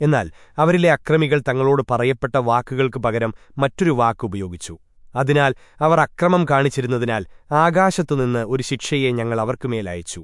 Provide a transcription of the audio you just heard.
എന്നാൽ അവരിലെ അക്രമികൾ തങ്ങളോട് പറയപ്പെട്ട വാക്കുകൾക്ക് പകരം മറ്റൊരു വാക്ക് ഉപയോഗിച്ചു. അതിനാൽ അവർ അക്രമം കാണിച്ചിരുന്നതിനാൽ ആകാശത്തുനിന്ന് ഒരു ശിക്ഷയെ ഞങ്ങൾ അവർക്കുമേലയച്ചു